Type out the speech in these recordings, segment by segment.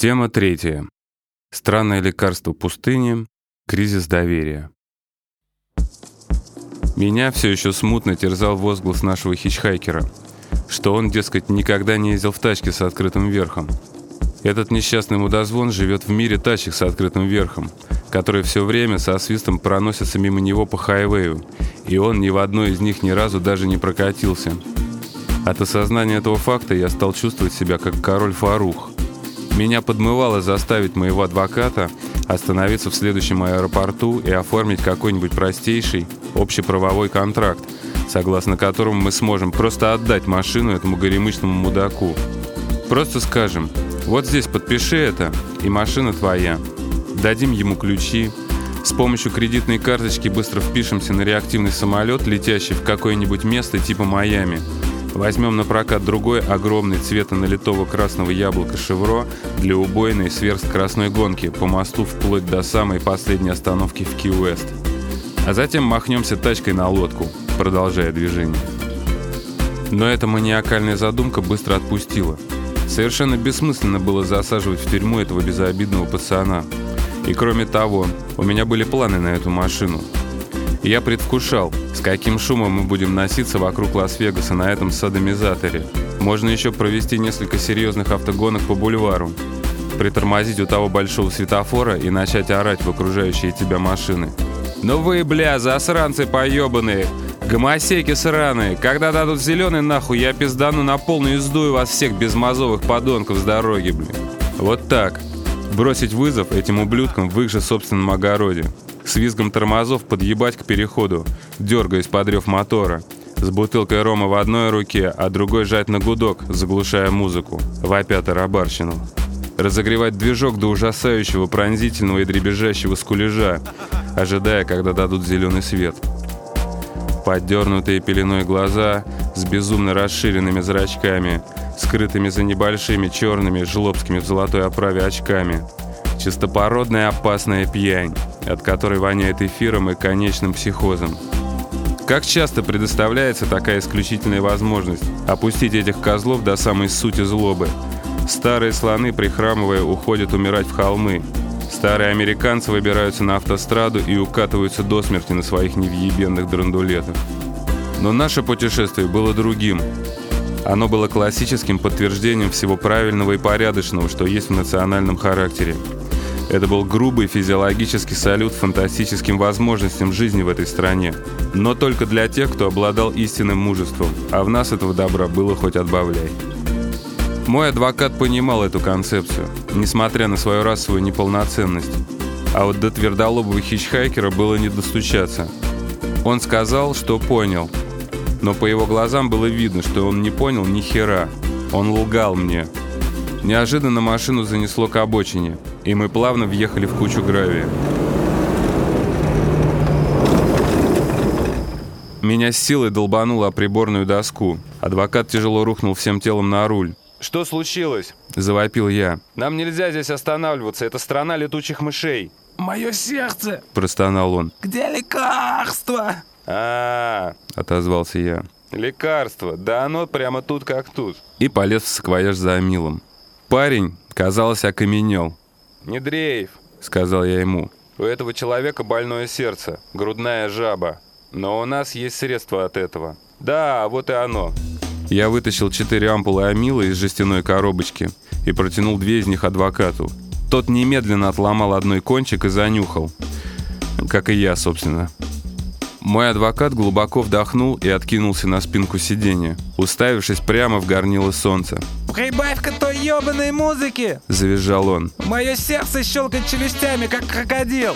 Тема третья. Странное лекарство пустыни. Кризис доверия. Меня все еще смутно терзал возглас нашего хичхайкера, что он, дескать, никогда не ездил в тачке с открытым верхом. Этот несчастный мудозвон живет в мире тачек с открытым верхом, которые все время со свистом проносятся мимо него по хайвею, и он ни в одной из них ни разу даже не прокатился. От осознания этого факта я стал чувствовать себя как король Фарух. Меня подмывало заставить моего адвоката остановиться в следующем аэропорту и оформить какой-нибудь простейший общеправовой контракт, согласно которому мы сможем просто отдать машину этому горемычному мудаку. Просто скажем – вот здесь подпиши это, и машина твоя. Дадим ему ключи. С помощью кредитной карточки быстро впишемся на реактивный самолет, летящий в какое-нибудь место типа Майами. Возьмем на прокат другой огромный цвета налитого красного яблока «Шевро» для убойной сверхскоростной гонки по мосту вплоть до самой последней остановки в Ки-Уэст. А затем махнемся тачкой на лодку, продолжая движение. Но эта маниакальная задумка быстро отпустила – Совершенно бессмысленно было засаживать в тюрьму этого безобидного пацана. И кроме того, у меня были планы на эту машину. Я предвкушал, с каким шумом мы будем носиться вокруг Лас-Вегаса на этом садомизаторе. Можно еще провести несколько серьезных автогонок по бульвару, притормозить у того большого светофора и начать орать в окружающие тебя машины. «Ну вы, бля, засранцы поебанные! Гомосеки сраные, когда дадут зеленый нахуй, я пиздану на полную издую вас всех безмозовых подонков с дороги, блин. Вот так. Бросить вызов этим ублюдкам в их же собственном огороде. С визгом тормозов подъебать к переходу, дергаясь под рев мотора. С бутылкой рома в одной руке, а другой жать на гудок, заглушая музыку, вопя тарабарщину. Разогревать движок до ужасающего, пронзительного и дребезжащего скулежа, ожидая, когда дадут зеленый свет. Поддернутые пеленой глаза с безумно расширенными зрачками, скрытыми за небольшими черными жлобскими в золотой оправе очками. Чистопородная опасная пьянь, от которой воняет эфиром и конечным психозом. Как часто предоставляется такая исключительная возможность опустить этих козлов до самой сути злобы. Старые слоны, прихрамывая, уходят умирать в холмы, Старые американцы выбираются на автостраду и укатываются до смерти на своих невъебенных драндулетах. Но наше путешествие было другим. Оно было классическим подтверждением всего правильного и порядочного, что есть в национальном характере. Это был грубый физиологический салют фантастическим возможностям жизни в этой стране. Но только для тех, кто обладал истинным мужеством, а в нас этого добра было хоть отбавляй. Мой адвокат понимал эту концепцию, несмотря на свою расовую неполноценность. А вот до твердолобого хичхайкера было не достучаться. Он сказал, что понял. Но по его глазам было видно, что он не понял ни хера. Он лгал мне. Неожиданно машину занесло к обочине, и мы плавно въехали в кучу гравия. Меня с силой долбануло о приборную доску. Адвокат тяжело рухнул всем телом на руль. «Что случилось?» – завопил я. «Нам нельзя здесь останавливаться, это страна летучих мышей». «Мое сердце!» – простонал он. «Где лекарство?» а, -а, -а отозвался я. «Лекарство, да оно прямо тут как тут». И полез в саквояж за Амилом. Парень, казалось, окаменел. «Не дрейф», — сказал я ему. «У этого человека больное сердце, грудная жаба. Но у нас есть средства от этого. Да, вот и оно». Я вытащил четыре ампулы амила из жестяной коробочки и протянул две из них адвокату. Тот немедленно отломал одной кончик и занюхал. Как и я, собственно. Мой адвокат глубоко вдохнул и откинулся на спинку сиденья, уставившись прямо в горнило солнца. «Прибавь-ка той ебаной музыки!» – завизжал он. «Мое сердце щелкает челюстями, как крокодил!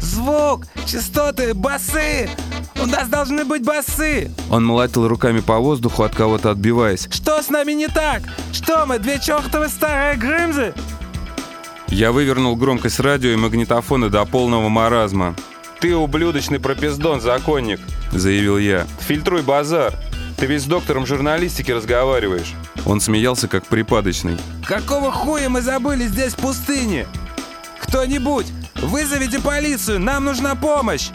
Звук, частоты, басы! У нас должны быть басы!» Он молотил руками по воздуху, от кого-то отбиваясь. «Что с нами не так? Что мы, две чертовы старые грымзы?» Я вывернул громкость радио и магнитофона до полного маразма. «Ты ублюдочный пропиздон, законник!» — заявил я. «Фильтруй базар! Ты ведь с доктором журналистики разговариваешь!» Он смеялся, как припадочный. «Какого хуя мы забыли здесь в пустыне? Кто-нибудь, вызовите полицию, нам нужна помощь!»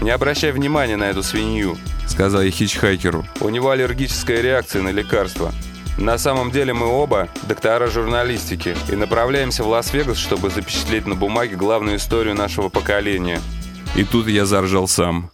«Не обращай внимания на эту свинью», — сказал я хичхайкеру. «У него аллергическая реакция на лекарства. На самом деле мы оба доктора журналистики и направляемся в Лас-Вегас, чтобы запечатлеть на бумаге главную историю нашего поколения. И тут я заржал сам.